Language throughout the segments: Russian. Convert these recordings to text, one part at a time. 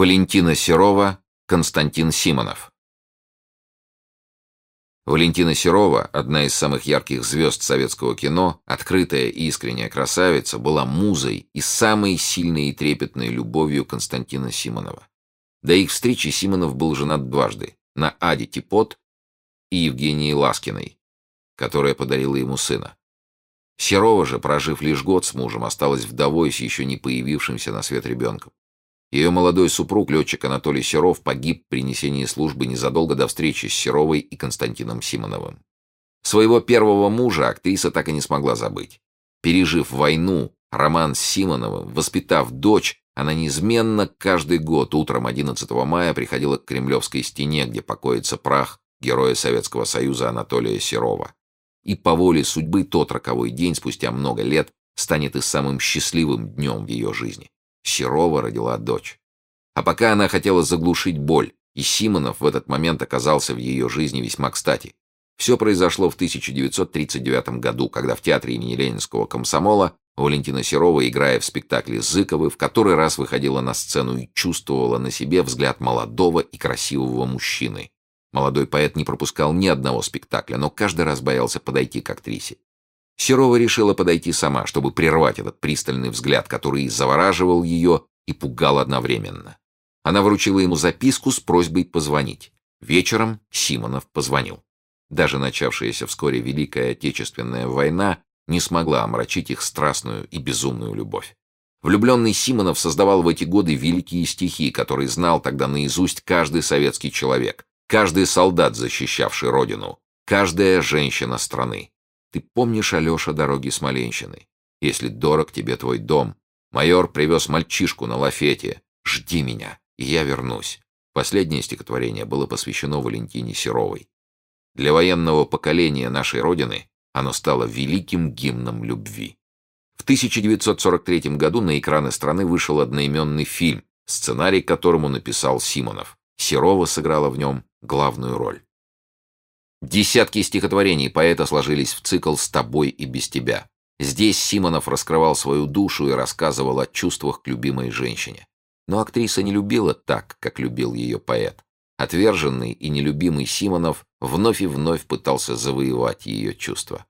Валентина Серова, Константин Симонов. Валентина Серова, одна из самых ярких звезд советского кино, открытая и искренняя красавица, была музой и самой сильной и трепетной любовью Константина Симонова. До их встречи Симонов был женат дважды – на Аде Типот и Евгении Ласкиной, которая подарила ему сына. Серова же, прожив лишь год с мужем, осталась вдовой с еще не появившимся на свет ребенком. Ее молодой супруг, летчик Анатолий Серов, погиб при несении службы незадолго до встречи с Серовой и Константином Симоновым. Своего первого мужа актриса так и не смогла забыть. Пережив войну, роман с Симоновым, воспитав дочь, она неизменно каждый год утром 11 мая приходила к Кремлевской стене, где покоится прах героя Советского Союза Анатолия Серова. И по воле судьбы тот роковой день, спустя много лет, станет и самым счастливым днем в ее жизни. Серова родила дочь. А пока она хотела заглушить боль, и Симонов в этот момент оказался в ее жизни весьма кстати. Все произошло в 1939 году, когда в театре имени Ленинского комсомола Валентина Серова, играя в спектакле «Зыковы», в который раз выходила на сцену и чувствовала на себе взгляд молодого и красивого мужчины. Молодой поэт не пропускал ни одного спектакля, но каждый раз боялся подойти к актрисе. Серова решила подойти сама, чтобы прервать этот пристальный взгляд, который завораживал ее и пугал одновременно. Она вручила ему записку с просьбой позвонить. Вечером Симонов позвонил. Даже начавшаяся вскоре Великая Отечественная война не смогла омрачить их страстную и безумную любовь. Влюбленный Симонов создавал в эти годы великие стихи, которые знал тогда наизусть каждый советский человек, каждый солдат, защищавший родину, каждая женщина страны. Ты помнишь, Алеша, дороги Смоленщины? Если дорог тебе твой дом. Майор привез мальчишку на лафете. Жди меня, и я вернусь. Последнее стихотворение было посвящено Валентине Серовой. Для военного поколения нашей Родины оно стало великим гимном любви. В 1943 году на экраны страны вышел одноименный фильм, сценарий к которому написал Симонов. Серова сыграла в нем главную роль. Десятки стихотворений поэта сложились в цикл «С тобой и без тебя». Здесь Симонов раскрывал свою душу и рассказывал о чувствах к любимой женщине. Но актриса не любила так, как любил ее поэт. Отверженный и нелюбимый Симонов вновь и вновь пытался завоевать ее чувства.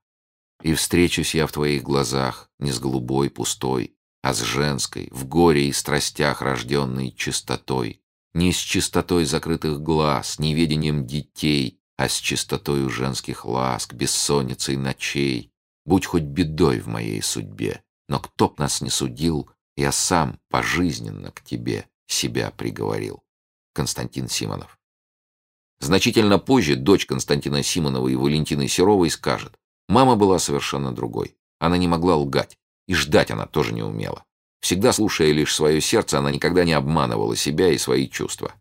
«И встречусь я в твоих глазах не с голубой, пустой, а с женской, в горе и страстях рожденной чистотой, не с чистотой закрытых глаз, неведением детей, а с чистотою женских ласк, бессонницей ночей. Будь хоть бедой в моей судьбе, но кто б нас не судил, я сам пожизненно к тебе себя приговорил. Константин Симонов. Значительно позже дочь Константина Симонова и Валентины Серовой скажет, мама была совершенно другой. Она не могла лгать, и ждать она тоже не умела. Всегда слушая лишь свое сердце, она никогда не обманывала себя и свои чувства.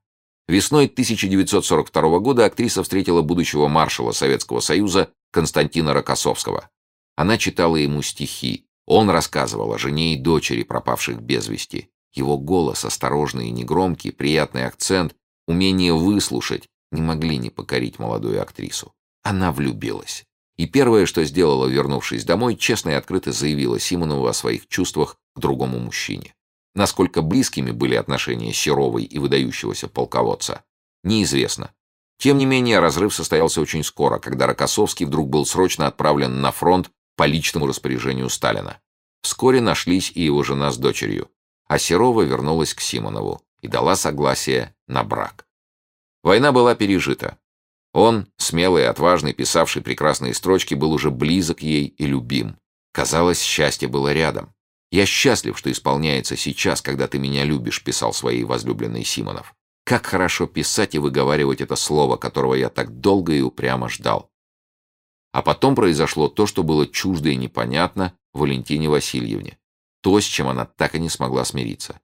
Весной 1942 года актриса встретила будущего маршала Советского Союза Константина Рокоссовского. Она читала ему стихи. Он рассказывал о жене и дочери, пропавших без вести. Его голос, осторожный и негромкий, приятный акцент, умение выслушать не могли не покорить молодую актрису. Она влюбилась. И первое, что сделала, вернувшись домой, честно и открыто заявила Симонову о своих чувствах к другому мужчине. Насколько близкими были отношения Серовой и выдающегося полководца, неизвестно. Тем не менее, разрыв состоялся очень скоро, когда Рокоссовский вдруг был срочно отправлен на фронт по личному распоряжению Сталина. Вскоре нашлись и его жена с дочерью, а Серова вернулась к Симонову и дала согласие на брак. Война была пережита. Он, смелый и отважный, писавший прекрасные строчки, был уже близок ей и любим. Казалось, счастье было рядом. «Я счастлив, что исполняется сейчас, когда ты меня любишь», — писал своей возлюбленной Симонов. «Как хорошо писать и выговаривать это слово, которого я так долго и упрямо ждал». А потом произошло то, что было чуждо и непонятно Валентине Васильевне. То, с чем она так и не смогла смириться.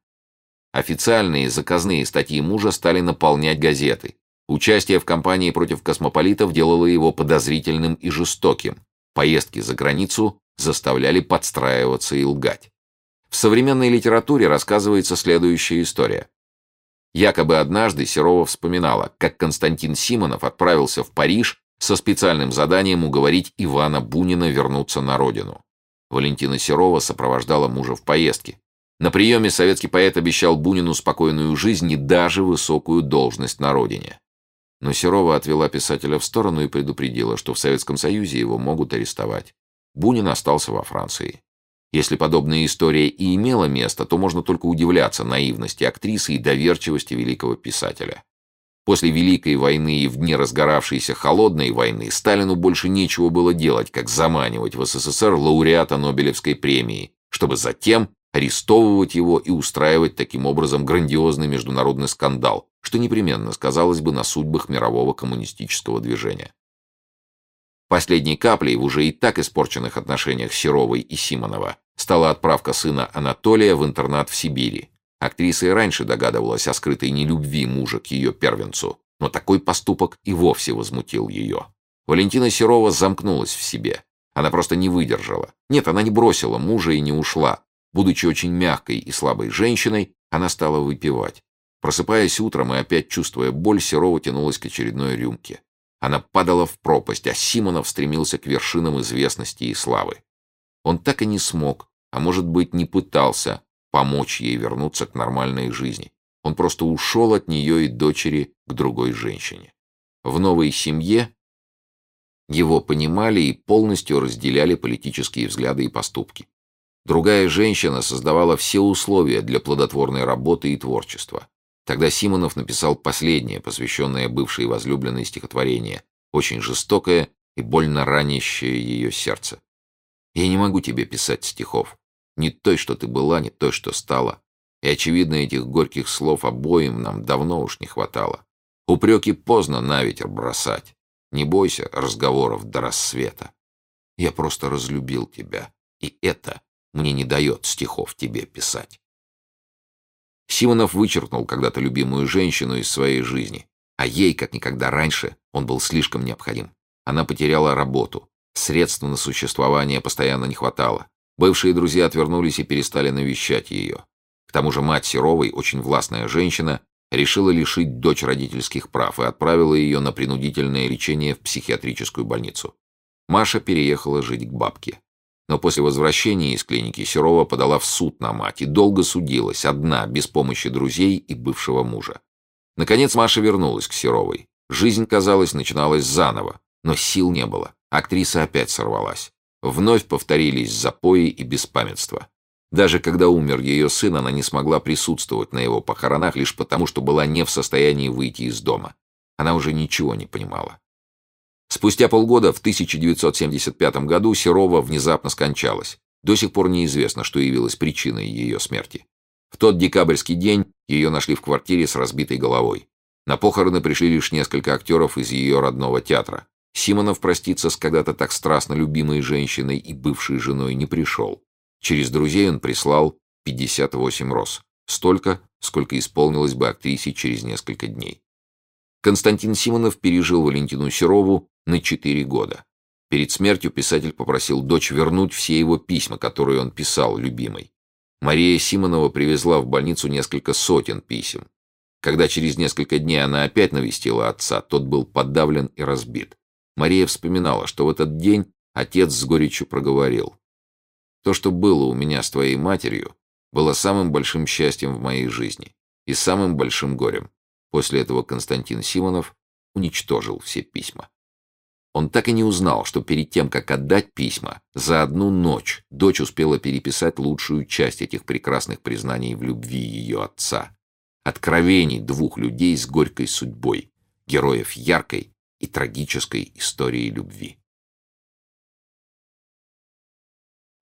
Официальные заказные статьи мужа стали наполнять газеты. Участие в кампании против космополитов делало его подозрительным и жестоким. Поездки за границу заставляли подстраиваться и лгать. В современной литературе рассказывается следующая история. Якобы однажды Серова вспоминала, как Константин Симонов отправился в Париж со специальным заданием уговорить Ивана Бунина вернуться на родину. Валентина Серова сопровождала мужа в поездке. На приеме советский поэт обещал Бунину спокойную жизнь и даже высокую должность на родине. Но Серова отвела писателя в сторону и предупредила, что в Советском Союзе его могут арестовать. Бунин остался во Франции. Если подобная история и имела место, то можно только удивляться наивности актрисы и доверчивости великого писателя. После Великой войны и в дни разгоравшейся Холодной войны Сталину больше нечего было делать, как заманивать в СССР лауреата Нобелевской премии, чтобы затем арестовывать его и устраивать таким образом грандиозный международный скандал, что непременно сказалось бы на судьбах мирового коммунистического движения. Последней каплей в уже и так испорченных отношениях Серовой и Симонова стала отправка сына Анатолия в интернат в Сибири. Актриса и раньше догадывалась о скрытой нелюбви мужа к ее первенцу, но такой поступок и вовсе возмутил ее. Валентина Серова замкнулась в себе. Она просто не выдержала. Нет, она не бросила мужа и не ушла. Будучи очень мягкой и слабой женщиной, она стала выпивать. Просыпаясь утром и опять чувствуя боль, Серова тянулась к очередной рюмке. Она падала в пропасть, а Симонов стремился к вершинам известности и славы. Он так и не смог, а может быть не пытался, помочь ей вернуться к нормальной жизни. Он просто ушел от нее и дочери к другой женщине. В новой семье его понимали и полностью разделяли политические взгляды и поступки. Другая женщина создавала все условия для плодотворной работы и творчества. Тогда Симонов написал последнее, посвященное бывшей возлюбленной стихотворение, очень жестокое и больно ранящее ее сердце. «Я не могу тебе писать стихов. Не той, что ты была, не той, что стала. И, очевидно, этих горьких слов обоим нам давно уж не хватало. Упреки поздно на ветер бросать. Не бойся разговоров до рассвета. Я просто разлюбил тебя, и это мне не дает стихов тебе писать. Симонов вычеркнул когда-то любимую женщину из своей жизни, а ей, как никогда раньше, он был слишком необходим. Она потеряла работу, средств на существование постоянно не хватало. Бывшие друзья отвернулись и перестали навещать ее. К тому же мать Серовой, очень властная женщина, решила лишить дочь родительских прав и отправила ее на принудительное лечение в психиатрическую больницу. Маша переехала жить к бабке. Но после возвращения из клиники Серова подала в суд на мать и долго судилась, одна, без помощи друзей и бывшего мужа. Наконец Маша вернулась к Серовой. Жизнь, казалось, начиналась заново, но сил не было. Актриса опять сорвалась. Вновь повторились запои и беспамятство. Даже когда умер ее сын, она не смогла присутствовать на его похоронах лишь потому, что была не в состоянии выйти из дома. Она уже ничего не понимала. Спустя полгода, в 1975 году, Серова внезапно скончалась. До сих пор неизвестно, что явилось причиной ее смерти. В тот декабрьский день ее нашли в квартире с разбитой головой. На похороны пришли лишь несколько актеров из ее родного театра. Симонов проститься с когда-то так страстно любимой женщиной и бывшей женой не пришел. Через друзей он прислал 58 роз. Столько, сколько исполнилось бы актрисе через несколько дней. Константин Симонов пережил Валентину Серову на 4 года. Перед смертью писатель попросил дочь вернуть все его письма, которые он писал любимой. Мария Симонова привезла в больницу несколько сотен писем. Когда через несколько дней она опять навестила отца, тот был подавлен и разбит. Мария вспоминала, что в этот день отец с горечью проговорил. «То, что было у меня с твоей матерью, было самым большим счастьем в моей жизни и самым большим горем. После этого Константин Симонов уничтожил все письма. Он так и не узнал, что перед тем, как отдать письма, за одну ночь дочь успела переписать лучшую часть этих прекрасных признаний в любви ее отца. Откровений двух людей с горькой судьбой, героев яркой и трагической истории любви.